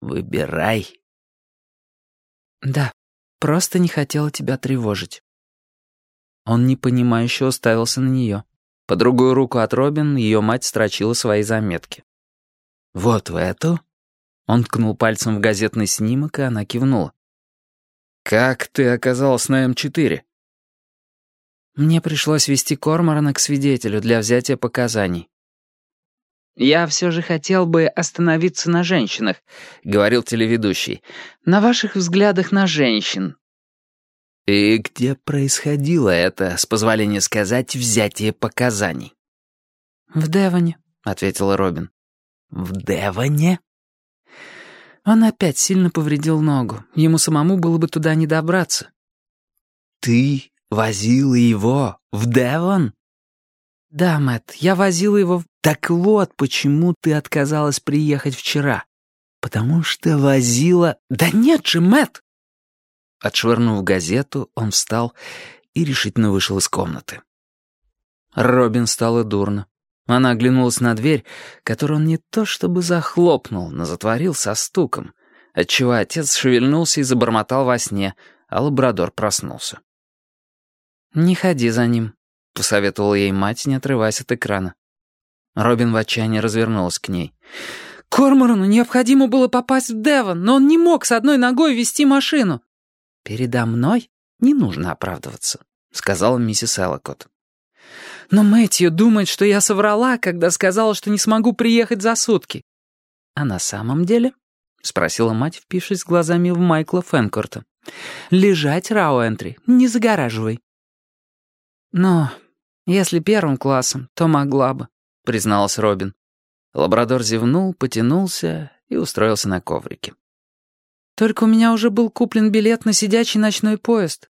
Выбирай. Да, просто не хотела тебя тревожить. Он непонимающе уставился на нее. По другую руку от Робин ее мать строчила свои заметки. «Вот в эту?» Он ткнул пальцем в газетный снимок, и она кивнула. «Как ты оказалась на М4?» Мне пришлось вести Корморана к свидетелю для взятия показаний. «Я все же хотел бы остановиться на женщинах», — говорил телеведущий. «На ваших взглядах на женщин». «И где происходило это, с позволения сказать, взятие показаний?» «В Девоне», — ответила Робин. «В Девоне?» Он опять сильно повредил ногу. Ему самому было бы туда не добраться. «Ты возила его в Девон?» «Да, Мэтт, я возила его в...» «Так вот, почему ты отказалась приехать вчера. Потому что возила...» «Да нет же, Мэтт!» Отшвырнув газету, он встал и решительно вышел из комнаты. Робин стало дурно. Она оглянулась на дверь, которую он не то чтобы захлопнул, но затворил со стуком, отчего отец шевельнулся и забормотал во сне, а лабрадор проснулся. «Не ходи за ним», — посоветовала ей мать, не отрываясь от экрана. Робин в отчаянии развернулась к ней. «Корморану необходимо было попасть в Девон, но он не мог с одной ногой вести машину. «Передо мной не нужно оправдываться», — сказала миссис Эллокот. «Но Мэтью думает, что я соврала, когда сказала, что не смогу приехать за сутки». «А на самом деле?» — спросила мать, впившись глазами в Майкла Фенкорта. «Лежать, Рауэнтри, не загораживай». «Но если первым классом, то могла бы», — призналась Робин. Лабрадор зевнул, потянулся и устроился на коврике. Только у меня уже был куплен билет на сидячий ночной поезд.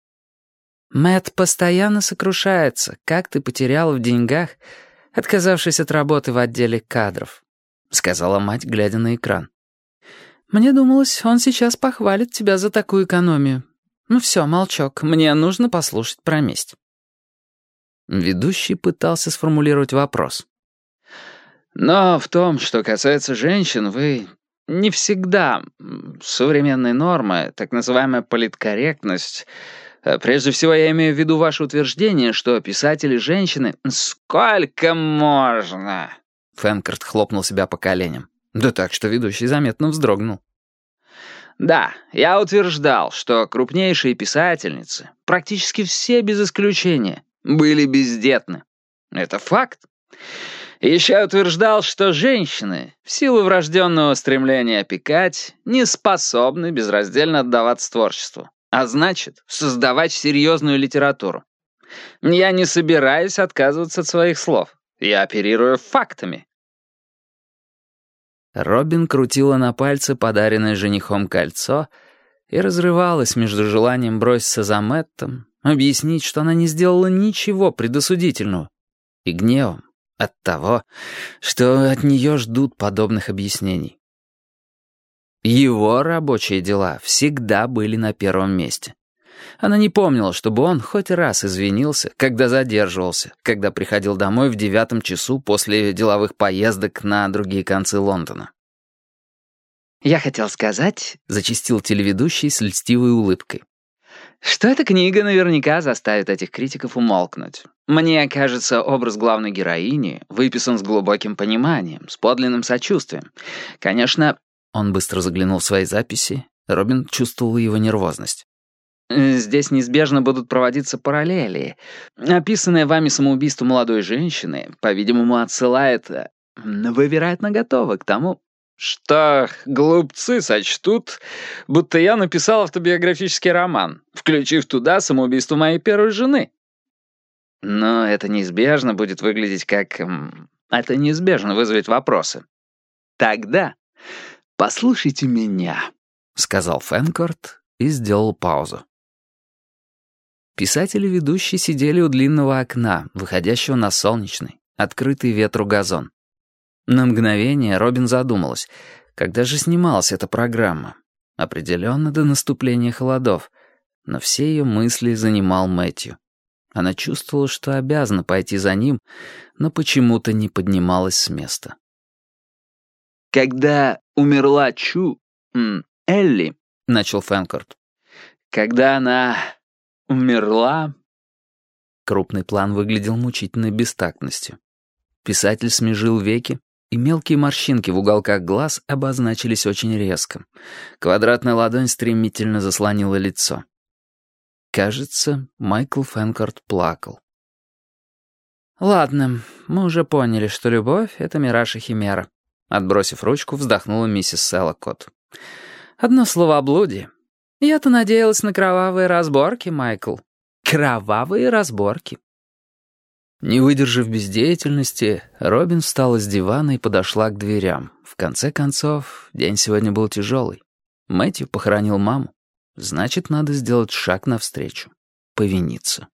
Мэт постоянно сокрушается, как ты потеряла в деньгах, отказавшись от работы в отделе кадров», — сказала мать, глядя на экран. «Мне думалось, он сейчас похвалит тебя за такую экономию. Ну все, молчок, мне нужно послушать про месть». Ведущий пытался сформулировать вопрос. «Но в том, что касается женщин, вы не всегда современные нормы, так называемая политкорректность. Э, прежде всего, я имею в виду ваше утверждение, что писатели-женщины... «Сколько можно?» Фенкарт хлопнул себя по коленям. Да так, что ведущий заметно вздрогнул. Да, я утверждал, что крупнейшие писательницы, практически все без исключения, были бездетны. Это факт. Еще утверждал, что женщины, в силу врожденного стремления опекать, не способны безраздельно отдаваться творчеству, а значит, создавать серьезную литературу. Я не собираюсь отказываться от своих слов. Я оперирую фактами. Робин крутила на пальце подаренное женихом кольцо и разрывалась между желанием броситься за Мэттом, объяснить, что она не сделала ничего предосудительного, и гневом, от того, что от нее ждут подобных объяснений. Его рабочие дела всегда были на первом месте. Она не помнила, чтобы он хоть раз извинился, когда задерживался, когда приходил домой в девятом часу после деловых поездок на другие концы Лондона. «Я хотел сказать», — зачистил телеведущий с льстивой улыбкой, что эта книга наверняка заставит этих критиков умолкнуть. Мне кажется, образ главной героини выписан с глубоким пониманием, с подлинным сочувствием. Конечно, он быстро заглянул в свои записи. Робин чувствовал его нервозность. Здесь неизбежно будут проводиться параллели. Описанное вами самоубийство молодой женщины, по-видимому, отсылает... Вы, вероятно, готовы к тому, что глупцы сочтут, будто я написал автобиографический роман, включив туда самоубийство моей первой жены. Но это неизбежно будет выглядеть как... Это неизбежно вызовет вопросы. Тогда послушайте меня, — сказал Фэнкорт и сделал паузу. Писатели-ведущие сидели у длинного окна, выходящего на солнечный, открытый ветру газон. На мгновение Робин задумалась, когда же снималась эта программа. Определенно до наступления холодов, но все ее мысли занимал Мэтью. Она чувствовала, что обязана пойти за ним, но почему-то не поднималась с места. Когда умерла Чу, Элли», — начал Фэнкорт, — «когда она умерла...» Крупный план выглядел мучительной бестактностью. Писатель смежил веки, и мелкие морщинки в уголках глаз обозначились очень резко. Квадратная ладонь стремительно заслонила лицо. Кажется, Майкл Фэнкорт плакал. «Ладно, мы уже поняли, что любовь — это мираж и химера», — отбросив ручку, вздохнула миссис Селлокот. «Одно слово о блуде. Я-то надеялась на кровавые разборки, Майкл. Кровавые разборки». Не выдержав бездеятельности, Робин встала с дивана и подошла к дверям. В конце концов, день сегодня был тяжелый. Мэтью похоронил маму. Значит, надо сделать шаг навстречу. Повиниться.